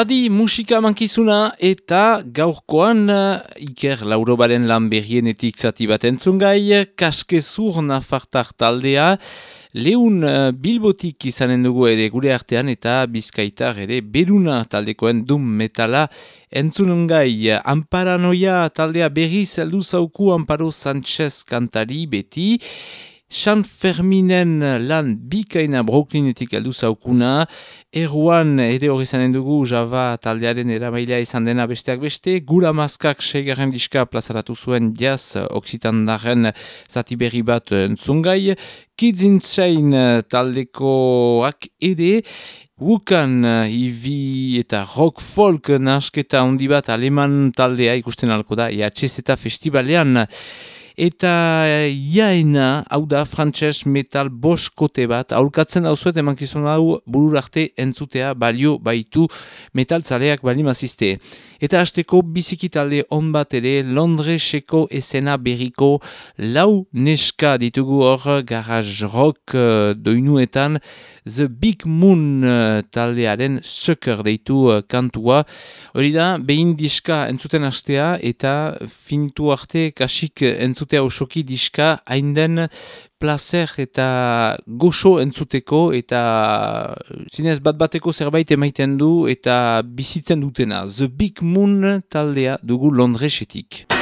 Adi. Musika mankizuna eta gaurkoan uh, Iker Laurobaren lan berrienetik zati bat entzungai, kaskezur nafartar taldea, lehun uh, bilbotik izanen dugu ere gure artean eta bizkaitar ere beruna taldekoen dum metala entzungai. Amparanoia taldea berri zeldu zauku Amparo Sanchez kantari beti, San Ferminen lan bikaina Brooklynetik aldu zaukuna, erruan ere hori zanen dugu Java taldearen eramailea izan dena besteak beste, gura maskak segarren diska plazaratu zuen jaz oksitandaren zati berri bat entzungai, Kids Insane taldekoak ere, Wukan, Ivi eta Rock Folk nasketa handi bat aleman taldea ikusten alko da, EHZ eta festivalean, eta jaena, hau da, frantses metal boskote bat, aurkatzen dauzuet emankizun hau bururarte entzutea balio baitu metal zaleak bali mazizte. Eta hasteko bizikitalde on bat ere, Londreseko esena berriko lau neska ditugu hor garage rock uh, doinuetan, The Big Moon uh, taldearen sucker deitu uh, kantua. Hori da, behin diska entzuten hastea eta fintu arte kasik entzuten entzutea osoki diska hain den placer eta goxo entzuteko eta zinez bat bateko zerbait emaiten du eta bizitzen dutena. The Big Moon taldea dugu Londresetik.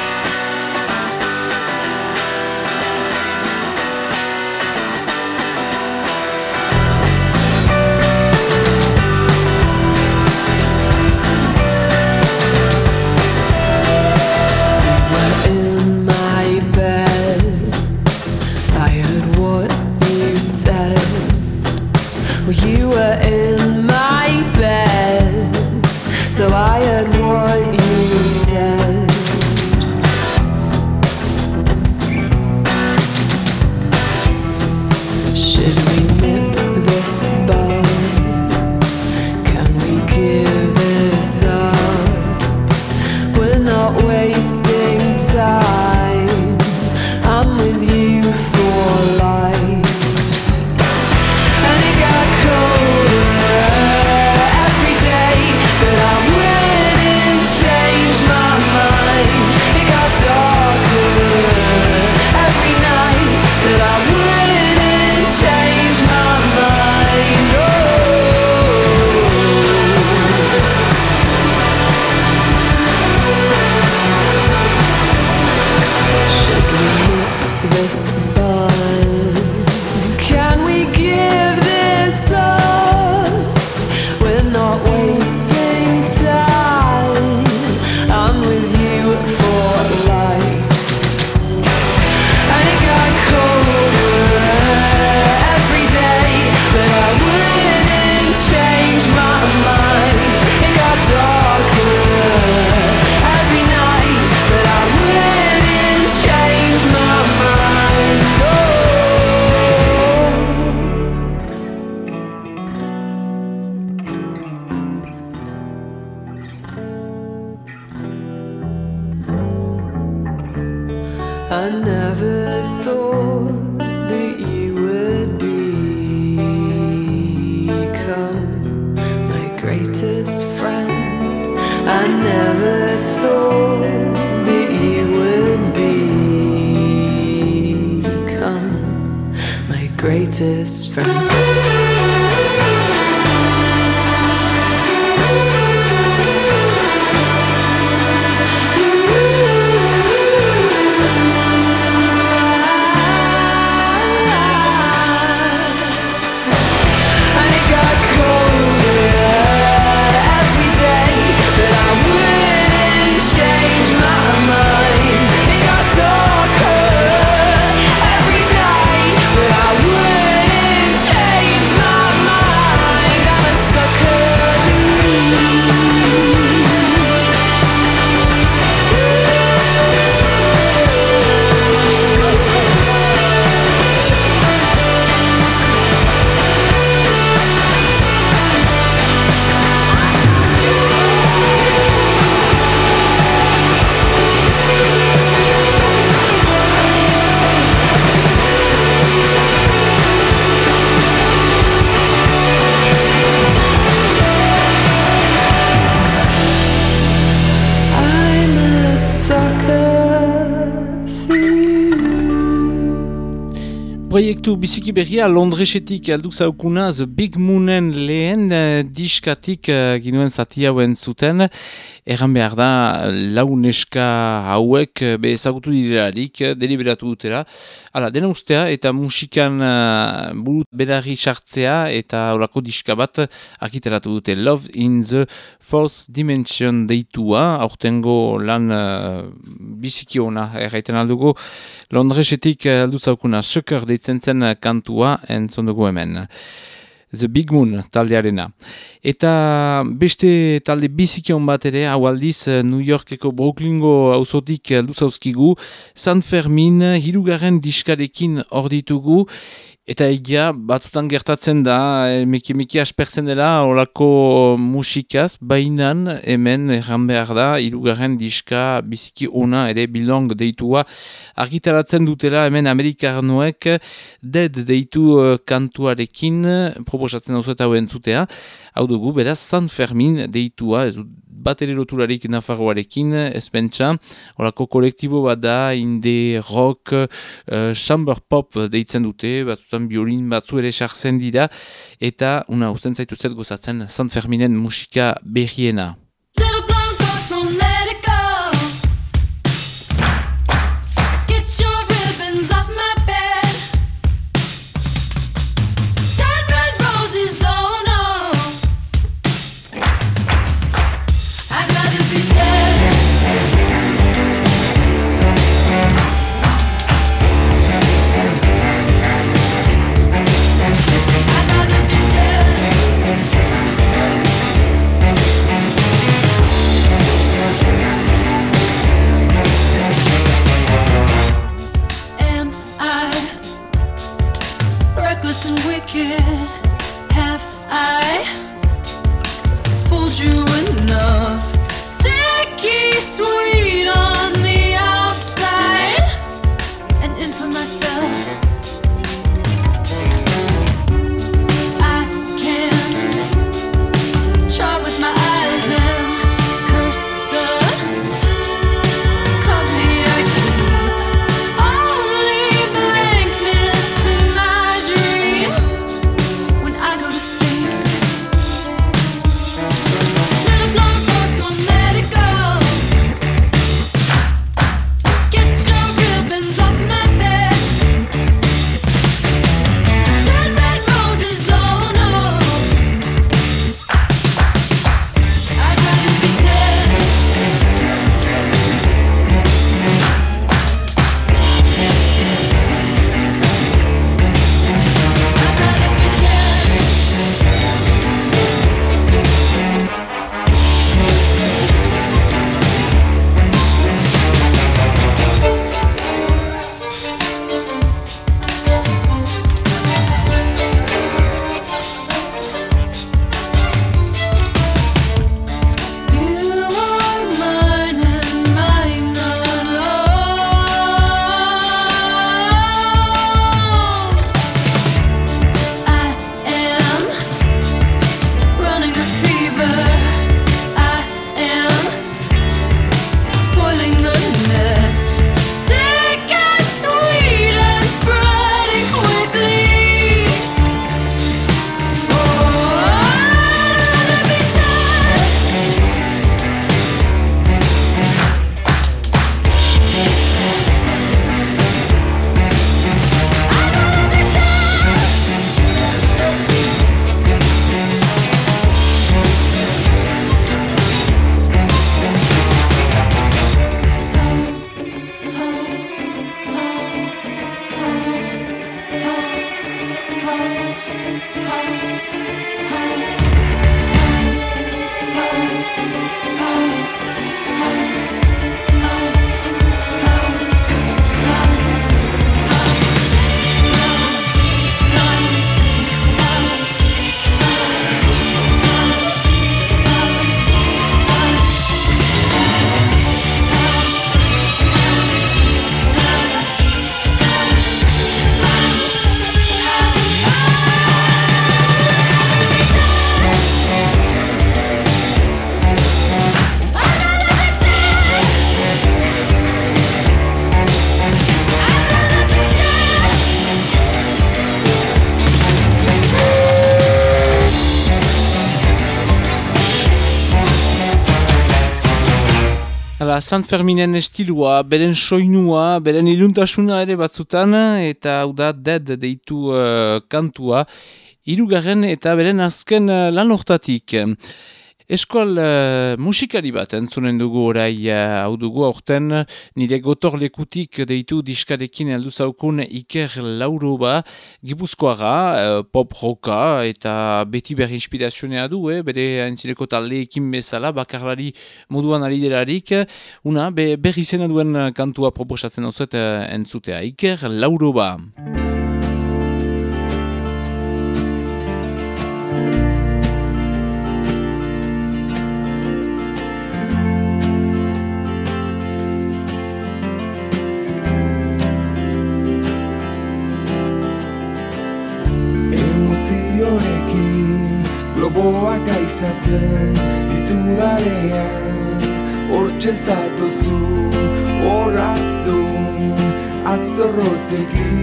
Proiektu biziki berria Londresetik alduk zaukuna The Big Moonen lehen uh, diskatik uh, ginuen zati hauen zuten. Erran behar da, launeska hauek uh, be ezagutu direlarik, uh, deliberatu dutera. Hala, dena ustea eta musikan uh, burut berari sartzea eta orako diska bat akiteratu dute. Love in the Fourth Dimension deitua, aurtengo lan uh, biziki ona erraiten aldugu. Londresetik alduk zaukuna Sucker deitzen zen kantua entzon dugu hemen. The Big Moon taldearena. Eta beste talde bizikion bat ere, hau aldiz New Yorkeko Brooklyngo auzotik luzauzkigu, San Fermin hirugarren diskarekin orditugu, Eta egia, batzutan gertatzen da, meki meki aspertzen dela olako musikaz, bainan hemen erran behar da, irugarren diska biziki ona ere bilong deitua argitaratzen dutela hemen Amerikarnoek dead deitu uh, kantuarekin proposatzen hau eta hauen zutea. Hau dugu, beraz, San Fermin deitua, ez bat ere loturarik Nafarroarekin, ezpentsa, horako kolektibo bat da, inde, rock, uh, chamber pop deitzen dute, batzutan biolin batzu ere sartzen dira, eta una usten zaitu zet gozatzen San Ferminen musika berriena. wicked have I fooled you? Sant Ferminen estilua, beren soinua, beren iluntasuna ere batzutan, eta hau da dead deitu uh, kantua, irugarren eta beren azken uh, lan hortatik. Eskol uh, musikari bat entzunen dugu orai uh, dugu aurten. Nire gotor lekutik deitu diskarekin heldu zaukun Iker Lauroba gipuzkoara uh, pop roka eta beti berri inspirazionea du, eh? bere entzineko taldeekin bezala bakarlari moduan ari una be, berri zena duen kantua proposatzen hau uh, entzutea. Iker Lauroba aizatzen ditu darean Hortxe zatozu horaz du atzorrotzekin.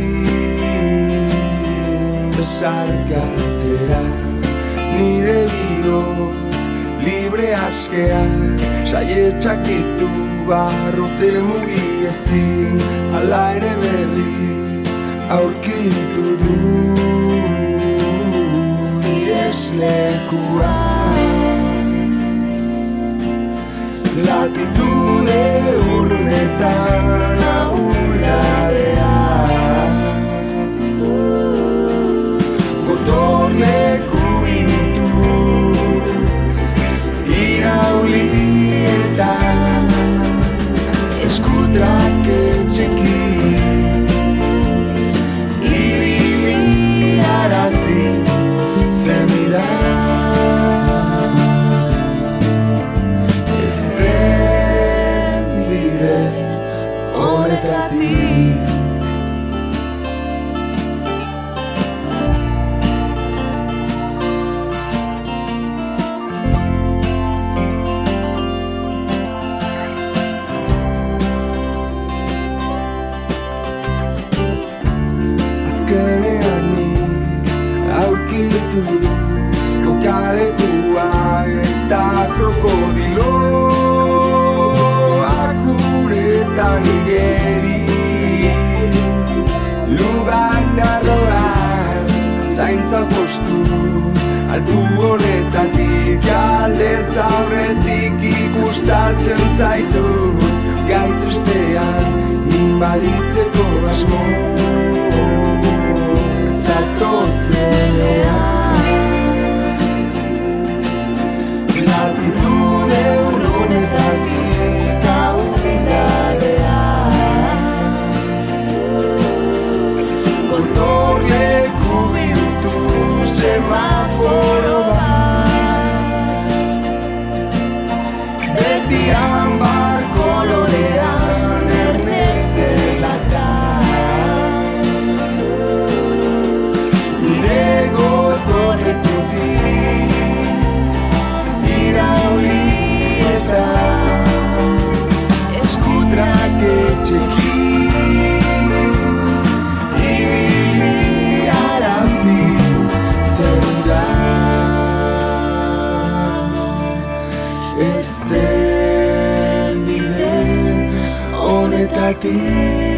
Besarkatzera nire bihotz libre askea Saietxak ditu barrote mugiezin Ala ere berriz aurkitu du latitud de urnetan aula. Altu honetatik aldez aurretik ikustatzen zaitu. Gaitzustean inbaditzeko asmo. Zatozenean Latitude urrunetatik aurradea Gotorleku bihurtu semaforo honetatik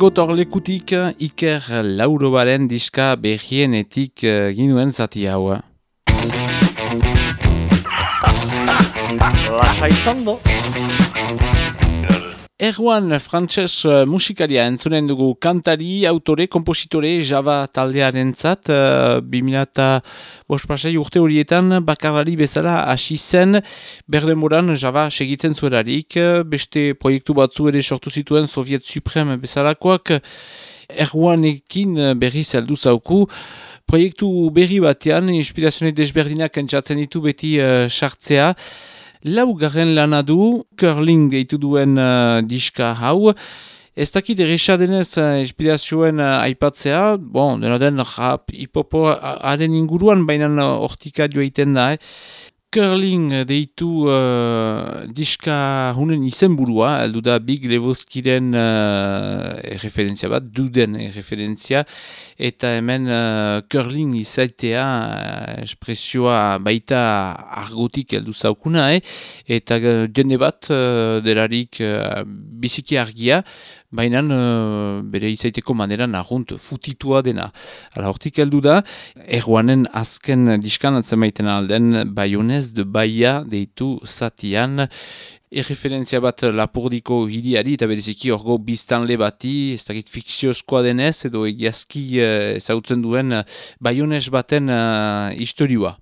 gotor lekutik Iker Laurobaren diska berrienetik uh, ginuen zati hau. Lasa izan do. Erwan frantses uh, musikaria entzunen dugu kantari, autore, kompositore, java taldearen zat, uh, 2000 urte horietan bakarlari bezala hasi zen, berdemoran java segitzen zuerarik, beste proiektu batzu ere sortu zituen Soviet Supreme bezalakoak, Erwanekin berri zeldu zauku, proiektu berri batean, inspirazione desberdinak entzatzen ditu beti uh, sartzea, laugarren lana du, curling deitu duen uh, diska hau, Ez dakit erresa denez uh, inspirazioen uh, aipatzea, bon, dena den rap, hipopo, haren inguruan, baina hortika uh, joa da, eh? Curling deitu uh, diska hunen izenburua, aldu da Big Lebowskiren uh, referentzia bat, duden referentzia, eta hemen uh, curling izaitea uh, espresioa baita argotik aldu zaukuna, eh? eta uh, jende bat uh, delarik uh, biziki argia, baina uh, bere izaiteko manera nahunt futitua dena. Hala hortik heldu da, erguanen azken diskan atzemaiten alden Bayonez de Baia deitu zatian, Erreferentzia bat lapurdiko hiriari eta bereziki orgo biztanle bati, ez dakit fikziozkoa denez edo egiazki uh, ezautzen duen Bayonez baten uh, historiua.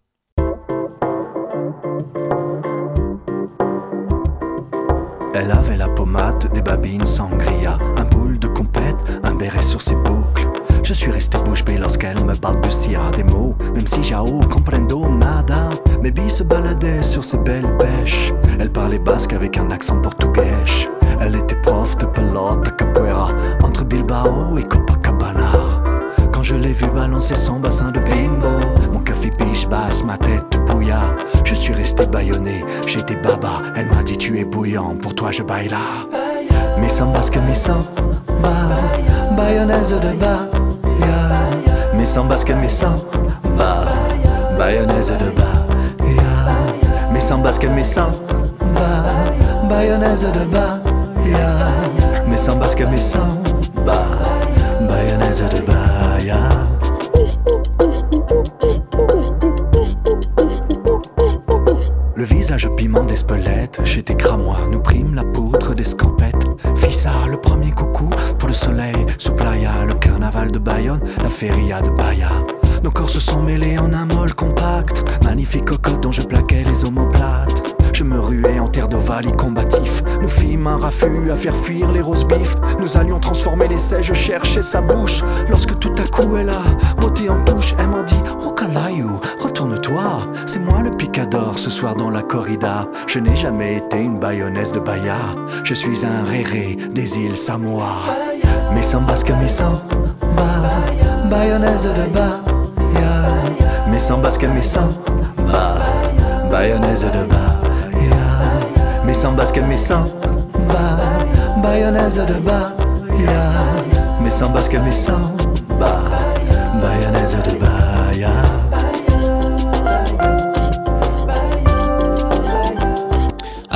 Des sangria, un boule de compète, un béret sur ses boucles. Je suis resté bouche bée lorsqu'elle me balbutia des mots, même si j'ao comprendo nada. Mes billes se baladaient sur ses belles pêches. Elle parlait basque avec un accent portugais. Elle était prof de pelote capoeira entre Bilbao et Copacabana. Quand je l'ai vu balancer son bassin de bimbo, mon café biche basse, ma tête bouilla. Je suis resté baïonné, j'étais baba. Elle m'a dit tu es bouillant, pour toi je baille là. Mi samba que mi samba, bayonnaise de Bahia. Mi samba que mi samba, bayonnaise de Bahia. Mi samba que mi samba, bayonnaise de Bahia. Mi samba que mi samba, bayonnaise de Bahia. Le visage piment d'Espelette, chez tes cramois, nous feria de Bahia. Nos corps se sont mêlés en un molle compact, magnifique cocotte dont je plaquais les omoplates. Je me ruais en terre d'ovalie combatif. Nous fîmes un raffut à faire fuir les roses bifs. Nous allions transformer l'essai, je cherchais sa bouche. Lorsque tout à coup elle a beauté en touche, elle m'a dit Oh Kalayou, retourne-toi. C'est moi le picador ce soir dans la corrida. Je n'ai jamais été une bayonnaise de Bahia. Je suis un réré des îles Samoa. Mais sans basque, mais sans ba, bayonnaise de Bahia. Mais sans basque, mais sans ba, bayonnaise de Bahia. Mais sans basque, mais sans ba, bayonnaise de bas. Mais sans basque, mais sans ba, bayonnaise de bas.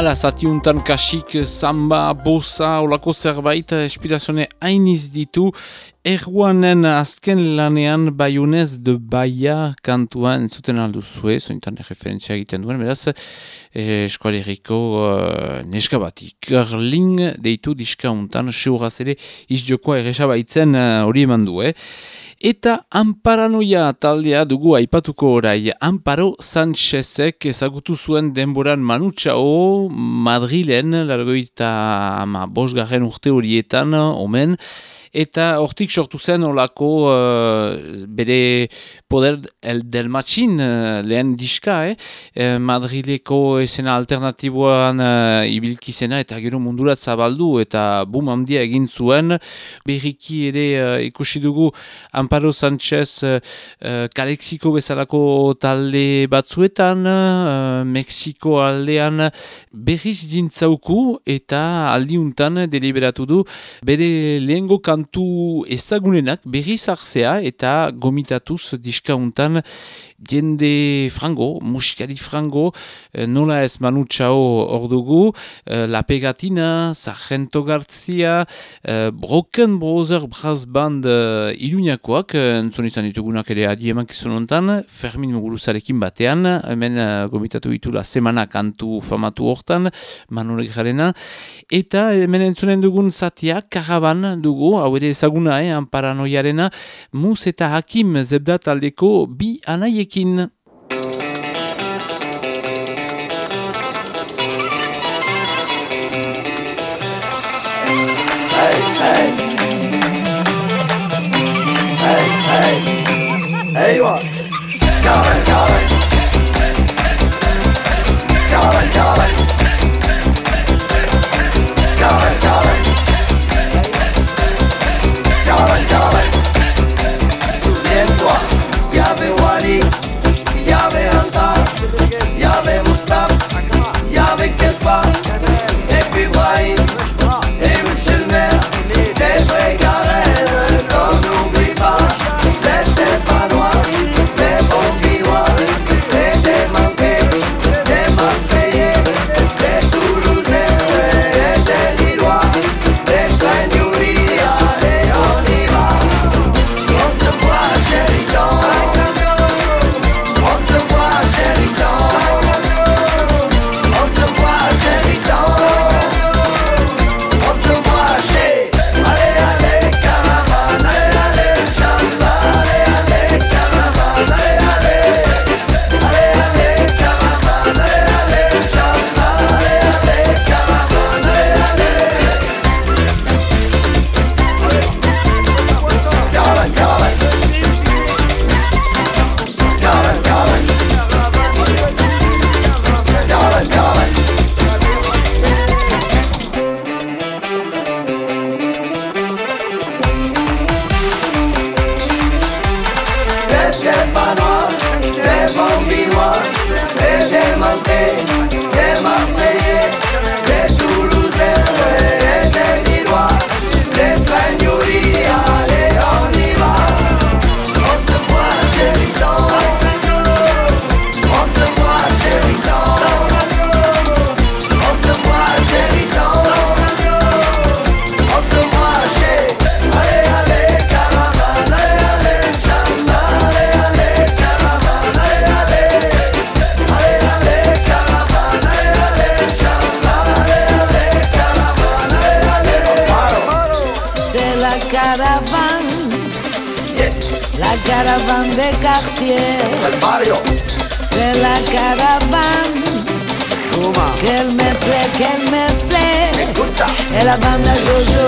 Hala, zati untan kasik, samba, bosa, olako zerbait, espirazione hainiz ditu, erguanen azken lanean baiunez de baia kantuan zuten aldu zue, zointan referentzia egiten duen, beraz, eh, eskualeriko uh, neska bati, curling deitu diska untan, seuraz ere, izdiokoa erresabaitzen hori uh, eman du, eh? Eta Amparanoia taldea dugu aipatuko orai. Amparo Sanchezek ezagutu zuen denboran manutxao Madrilen, largoita ama bosgarren urte horietan, omen, eta hortik sortu zen olako uh, bere poder el del matxin uh, lehen diska, eh? eh Madrileko esena alternatiboan uh, ibilkizena eta gero mundurat zabaldu eta bum handia egin zuen berriki ere uh, ikusi dugu Amparo Sanchez uh, uh, Kalexiko bezalako talde batzuetan uh, Mexiko aldean berriz dintzauku eta aldiuntan deliberatu du bere lehengo kantu ezagunenak berriz hartzea eta gomitatuz diskauntan jende frango, musikari frango, eh, nola ez manutxao hor dugu, eh, La Pegatina, Sargento Garzia, eh, Broken Brother Brass Band eh, iruñakoak, eh, entzun izan ditugunak ere adieman kizun honetan, Fermin Muguruzarekin batean, hemen eh, gomitatu ditula semana kantu famatu hortan, manurek jarena, eta hemen entzunen dugun zatia, karaban dugu, hau ere ezaguna, eh, paranoiarena, mus eta hakim zebdat aldeko bi anaiek kin la bande à Jojo.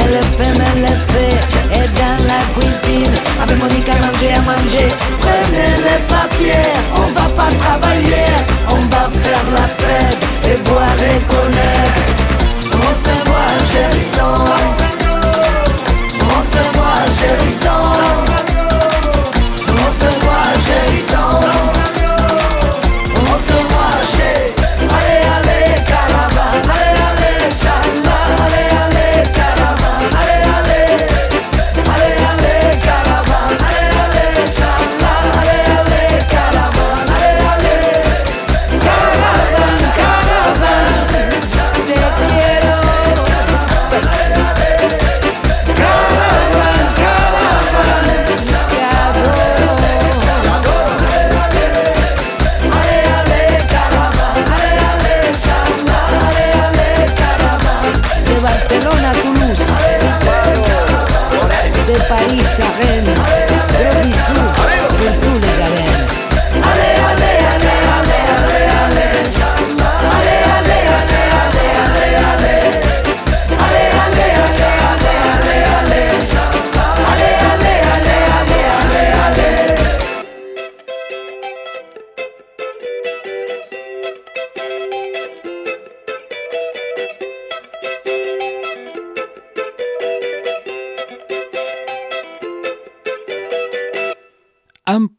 Elle le fait, elle le fait. Et dans la cuisine, avec Monica, manger à manger. Prenez les papiers, on va pas travailler. On va faire la fête et voir et connaître.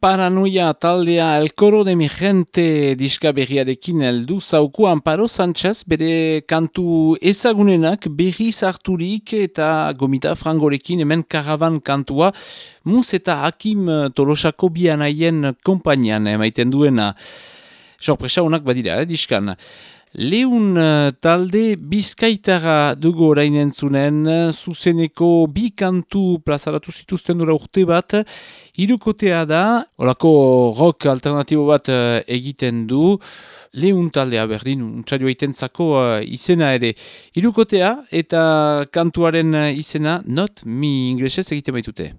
Amparanoia taldea El Coro de mi gente diska berriarekin eldu zauku Amparo Sánchez bere kantu ezagunenak berri zarturik eta gomita frangorekin hemen karavan kantua muz eta hakim tolosako bianaien kompainian emaiten duena. Sorpresa honak badira, eh, diskan. Leun uh, talde bizkaitara dugu orain entzunen, zuzeneko bi kantu plazaratu zituzten dura urte bat, irukotea da, olako rock alternatibo bat uh, egiten du, leun taldea berdin, untsario egiten zako izena ere. Irukotea eta kantuaren izena, not mi inglesez egiten baitute.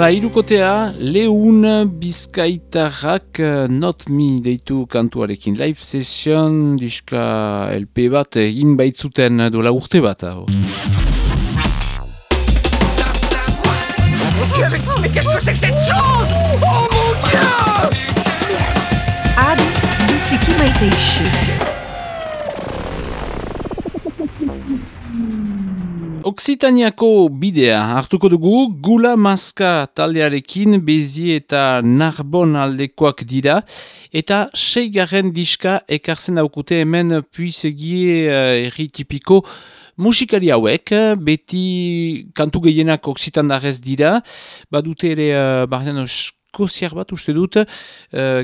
Hala, irukotea, lehun bizkaitarrak not me deitu kantuarekin live session, diska LP bat, egin baitzuten dola urte bat. Oh. Adi, biziki maite isu. Oksitaniako bidea hartuko dugu, gula maska taldearekin bezi eta narbon aldekoak dira, eta seigarren diska ekartzen daukute hemen puizegie uh, erritipiko musikari hauek, beti kantu gehienak oksitandarez dira, badute ere uh, koziar bat uste dut uh,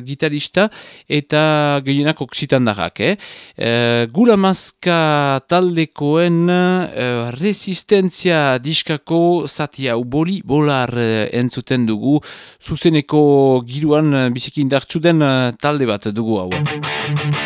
gitarista eta gehienak oksitan darrak. Eh? Uh, Gula maska taldekoen uh, resistentzia diskako zatia uboli bolar uh, entzuten dugu zuzeneko giruan bizikin dartsuden uh, talde bat dugu hau.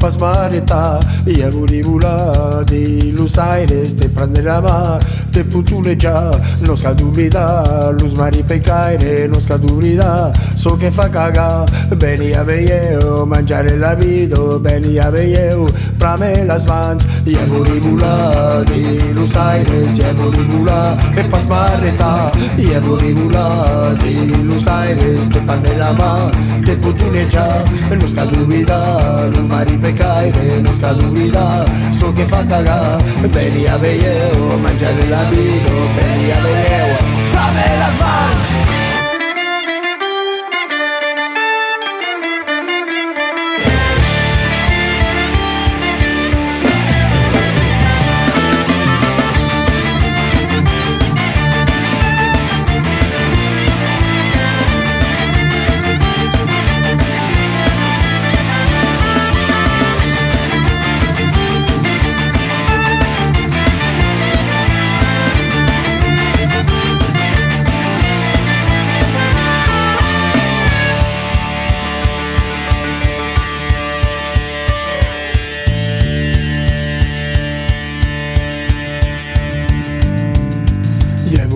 Yeburibula, e pasmareta, Yeburibula, di Los Aires, te prenderà te putuleggia, non scadubrida, luz mari pecaire, non scadubrida, so che fa caga, beni a veio, mangiare la vido, beni a veio, prame la svant, Yeburibula, di Los Aires, Yeburibula, e pasmareta, Yeburibula, di Los Aires, te prenderà te putuleggia, non scadubrida, luz mari pecaire, non scadubrida, so che fa caga, beni a veio, mangiare la camino, venia de Déu, dame les mans.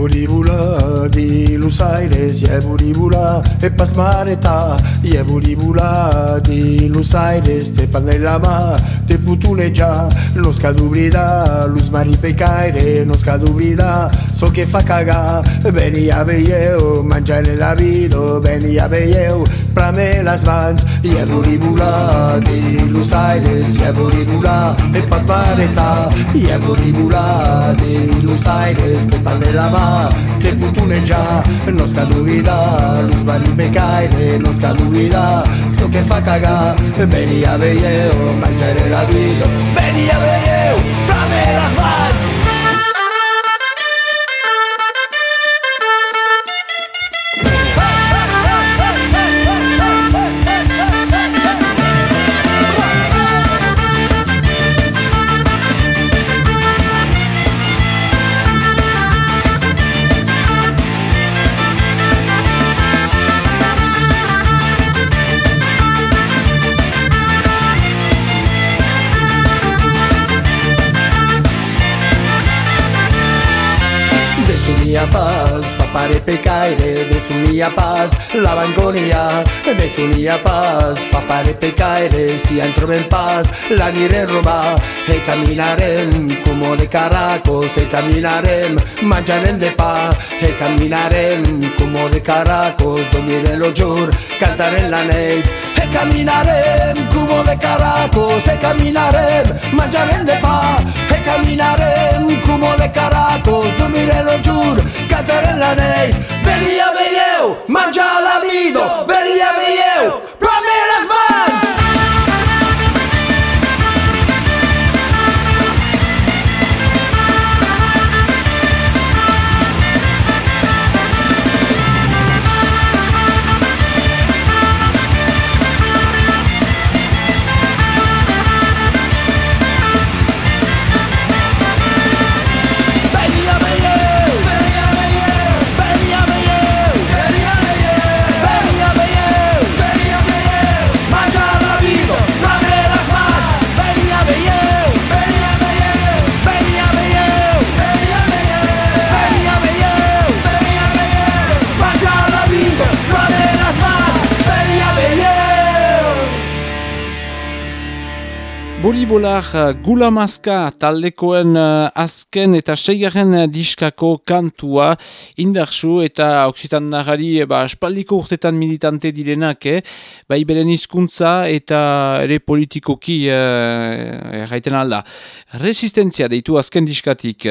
Yeburibula, di Los Aires, Yeburibula, e pasmareta, Yeburibula, di Los Aires, te panelama, te putuleja, nos cadubrida, luz maripecaire, nos cadubrida, so que fa cagar. Veni a veieu, menjant la vida, veni a veieu, prame les mans i a volir volar, de los aires, i a volir volar, e pas vareta, i a volir volar, de los aires, te pas de la mà, te putonejar, no es cal oblidar, los venim me caire, no es cal oblidar, so que fa cagar, veni a veieu, menjant la vida, veni a veieu, prame les mans pecaire de sunia paz la banconia de sunia paz. Fa pare pecaire si entro en paz la dire roba e camminarem como de caracos e camminarem mangiarem de pa e camminarem como de caracos dormire lo giur cantare la neit e camminarem como de caracos e camminarem mangiarem de pa Caminaré un camminare come decarato dormire non giuro cantare la nei venia veieu mangia la vido venia veieu Bolibolar uh, Gula Maska taldekoen uh, azken eta seigarren uh, diskako kantua indarsu eta oksitan nagari ba, espaldiko urtetan militante direnak, eh? bai beren hizkuntza eta ere politikoki uh, erraiten alda. Resistentzia deitu azken diskatik.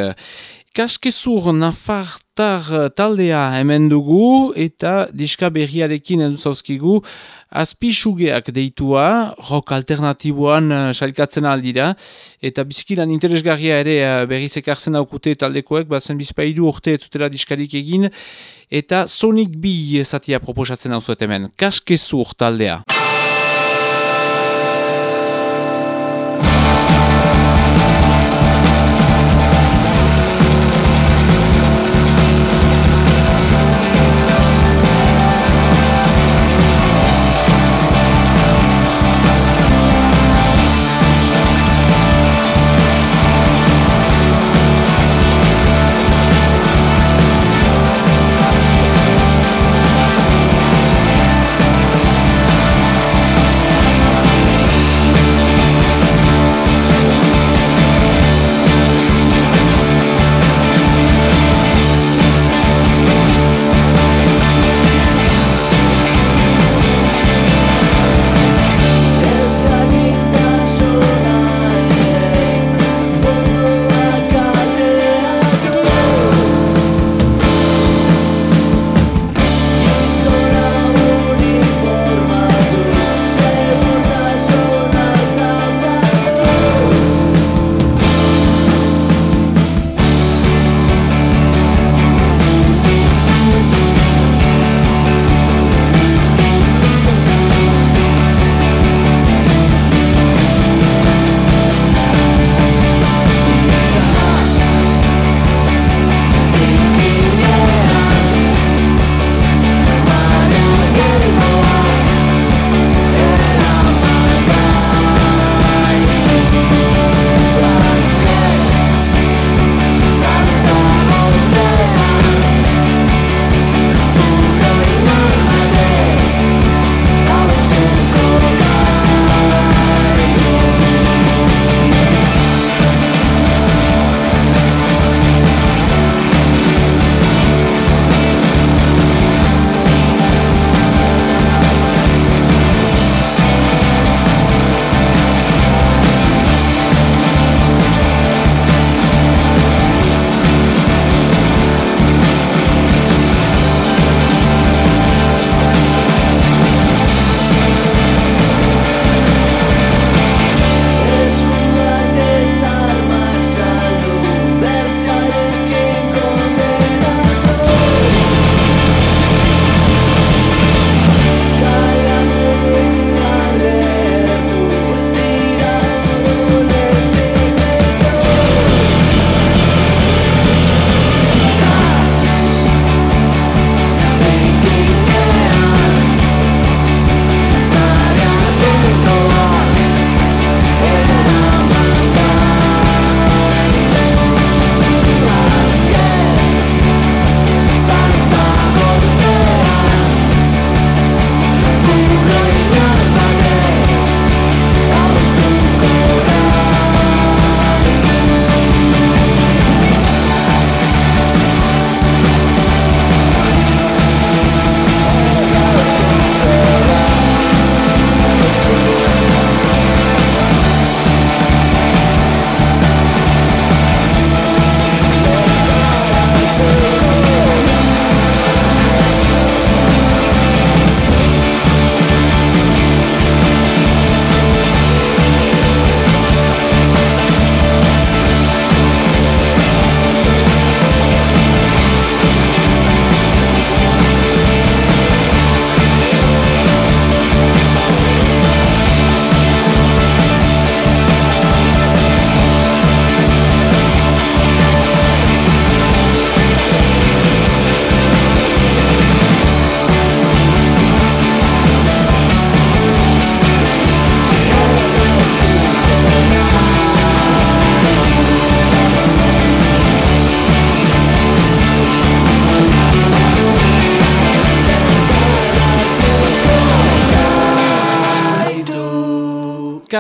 Kaskezur Nafartar uh, taldea hemen dugu eta diska berriarekin edu zauzkigu azpisugeak deitua, rock alternatiboan uh, salkatzen aldira, eta bizkilan interesgarria ere uh, berriz ekartzen daukute taldekoek, batzen bizpaidu urte ez zutela diskarik egin, eta Sonic B zatia proposatzen hau hemen. Kaskezur taldea.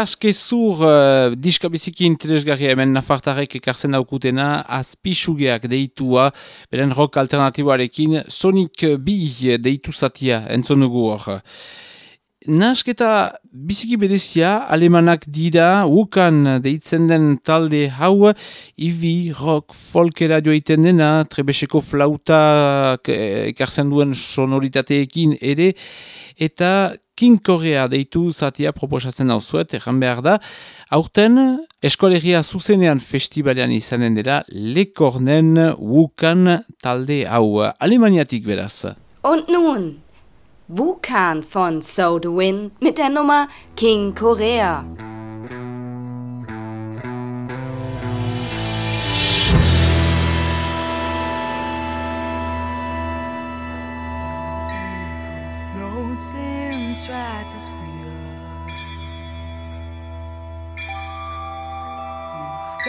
Kaskezur uh, diskabiziki interesgarria hemen nafartarek ekartzen daukutena azpisugeak deitua, beren rock alternatiboarekin Sonic B deitu zatia entzon dugu hor. Nasketa biziki bedezia, alemanak dira, ukan deitzen den talde hau, ivi, rock, folkera joiten dena, trebeseko flauta ekartzen duen sonoritateekin ere, eta King Korea deitu zatia proposatzen hau zuet, erran behar da. Aurten, eskolegia zuzenean festivalean izanen dira, lekornen ukan talde hau, alemaniatik beraz. Und nun, Wukan von So The Win mit der Nummer King Korea.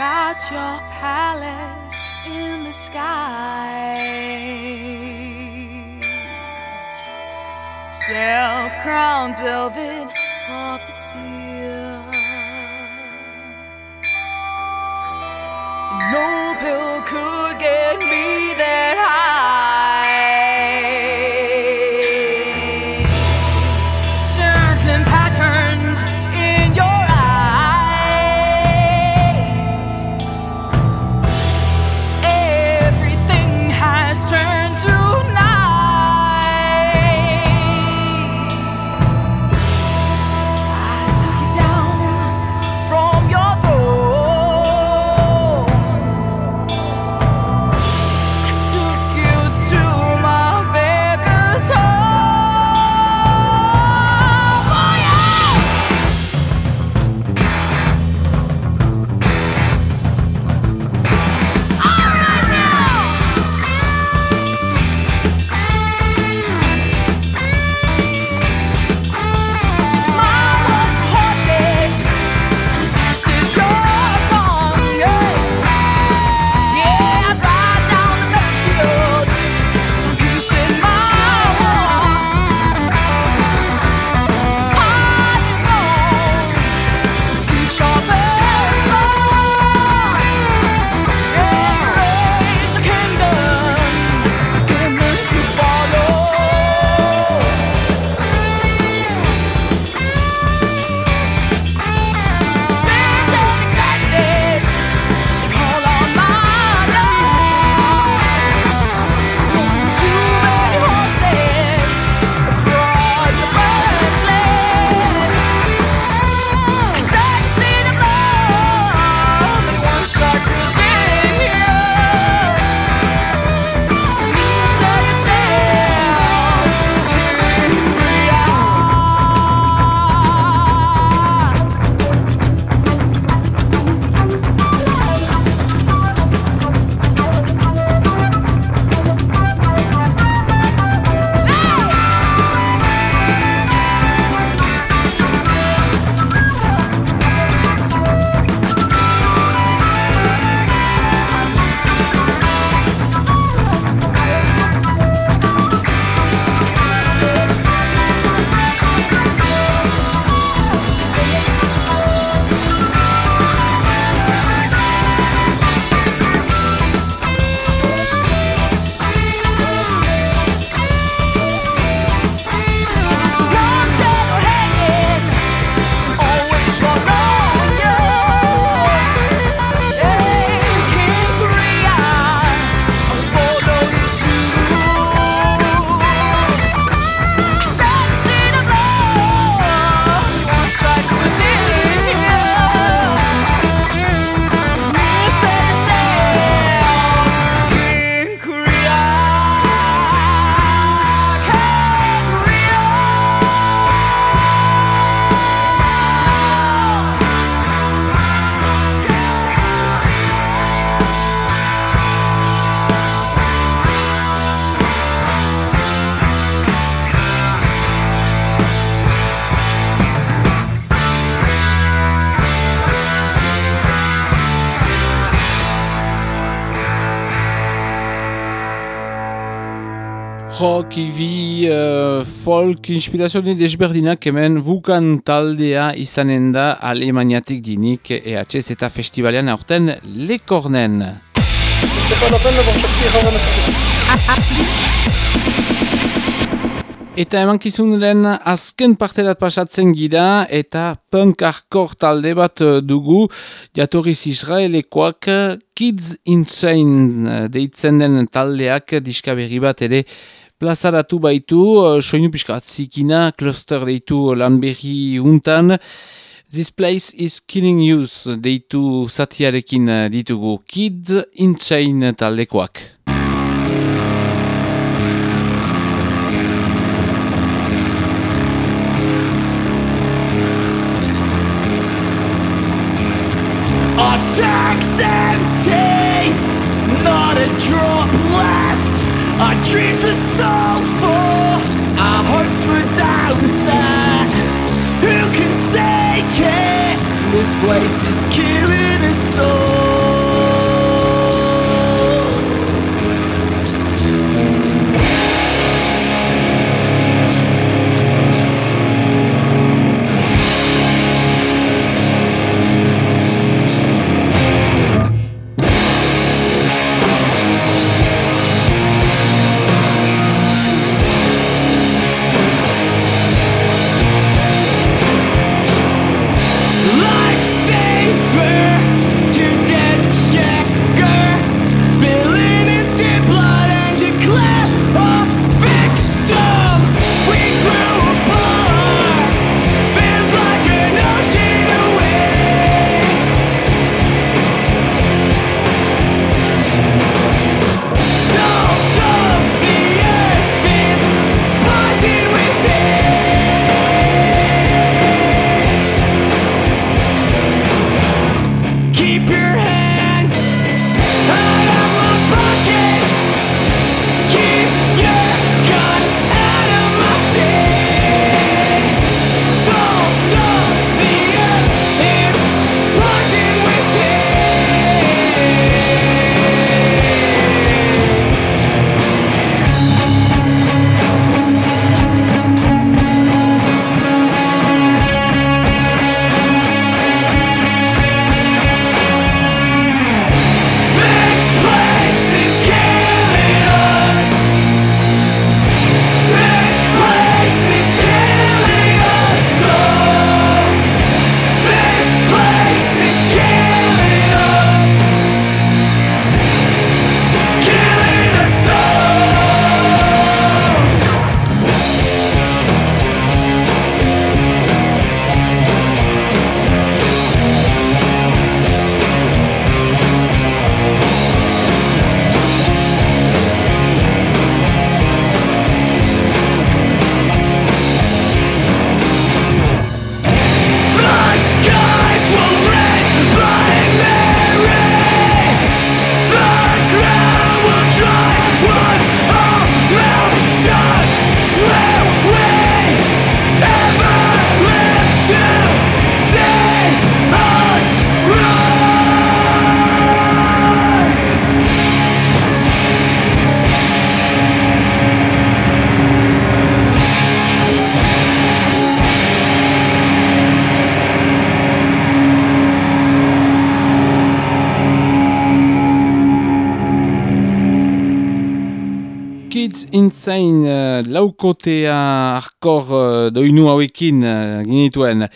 Got your palace in the sky self-crowned velvet puppeteer. No pill could get me rock, ivi, uh, folk, inspirazione desberdinak hemen vukan taldea izanen da alemaniatik dinik EHZ eta festivalean aurten lekornen. Eta eman kizunaren azken parterat pasatzen gira eta punk hardcore talde bat eh, dugu jatorriz Israelekoak Kids Insane deitzen den taldeak diskaberri bat ere plazaratu baitu, uh, soinu pixka atzikina, cluster deitu lan untan. This place is killing you deitu satiarekin uh, ditugu Kids in Chain taldekoak. This place is killing us all. Laukotea arkor uh, doinu hauekin uh, ginituen.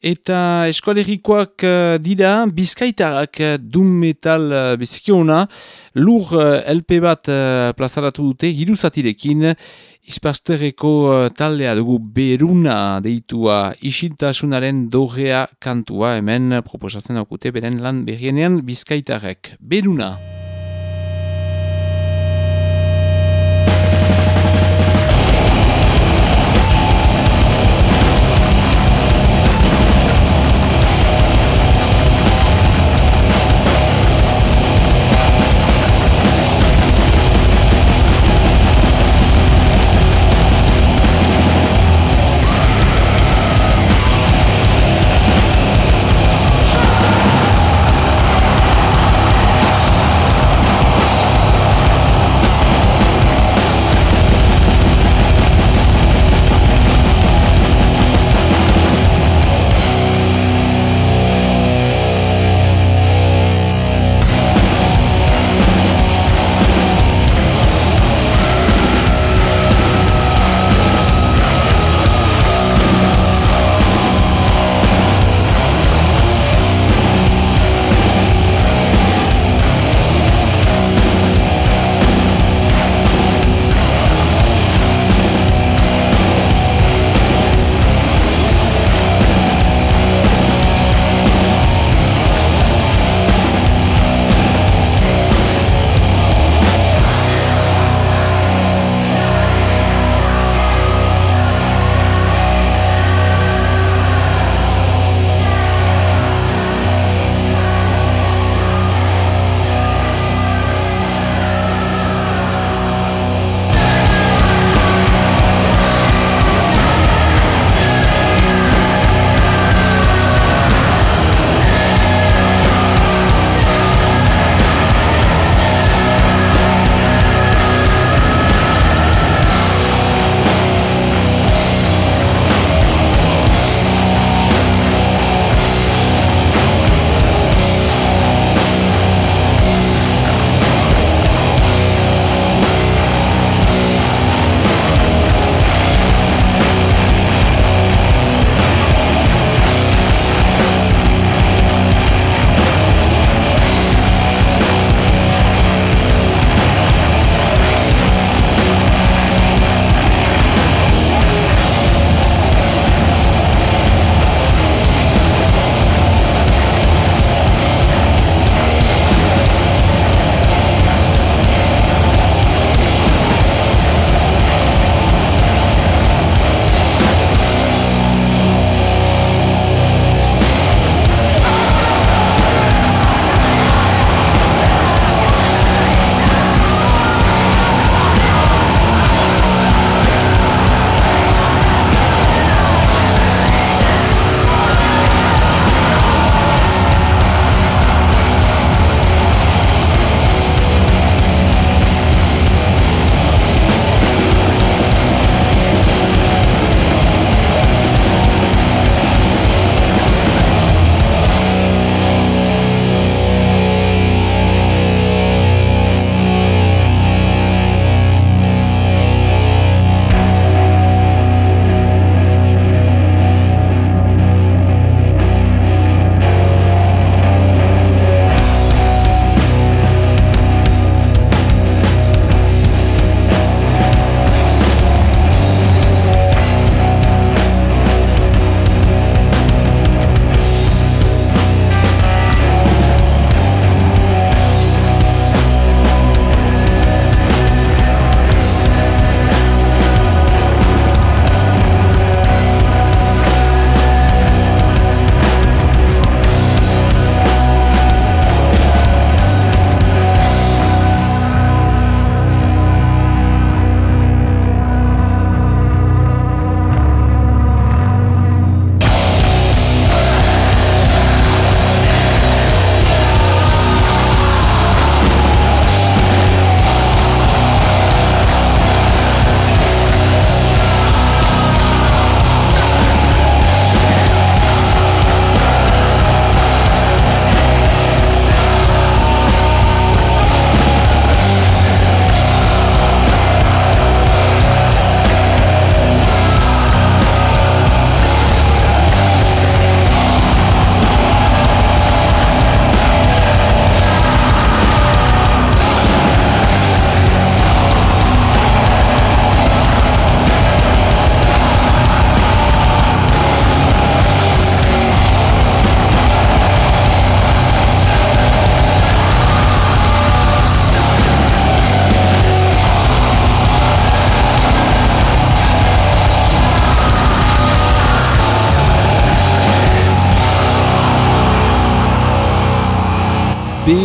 Eta eskualerikoak uh, dira, bizkaitarak uh, dum metal bizkiona, lur LP bat plazaratu dute, hiruzatirekin, Ispasterreko taldea dugu beruna deitua isiltasunaren dogea kantua hemen proposatzen daukute beren lan berrienean bizkaitarek. Beruna!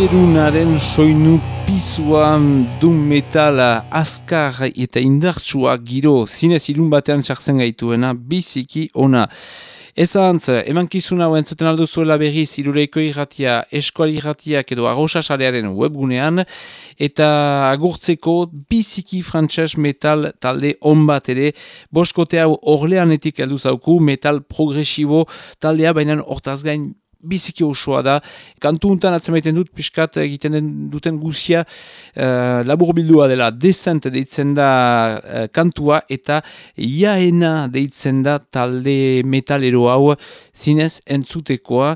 Berunaren soinu pizua du metala azkar eta indartsua giro zinez ilun batean txartzen gaituena biziki ona. Ez ahantz, eman kizun hau entzuten aldo zuela berriz irureiko irratia, eskuali irratia, edo agosasarearen webgunean, eta agurtzeko biziki frantses metal talde on bat ere, boskote hau orleanetik heldu zauku, metal progresibo taldea, baina hortaz gain biziki osoa da. Kantu untan atzemaiten dut, piskat egiten duten guzia uh, labur bildua dela desent deitzen da uh, kantua eta iaena deitzen da talde metalero hau zinez entzutekoa.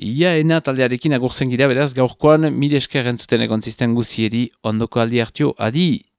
Iaena taldearekin agurzen gira, beraz gaurkoan mil esker entzuten egon zisten guzieri ondoko aldi hartio, adi!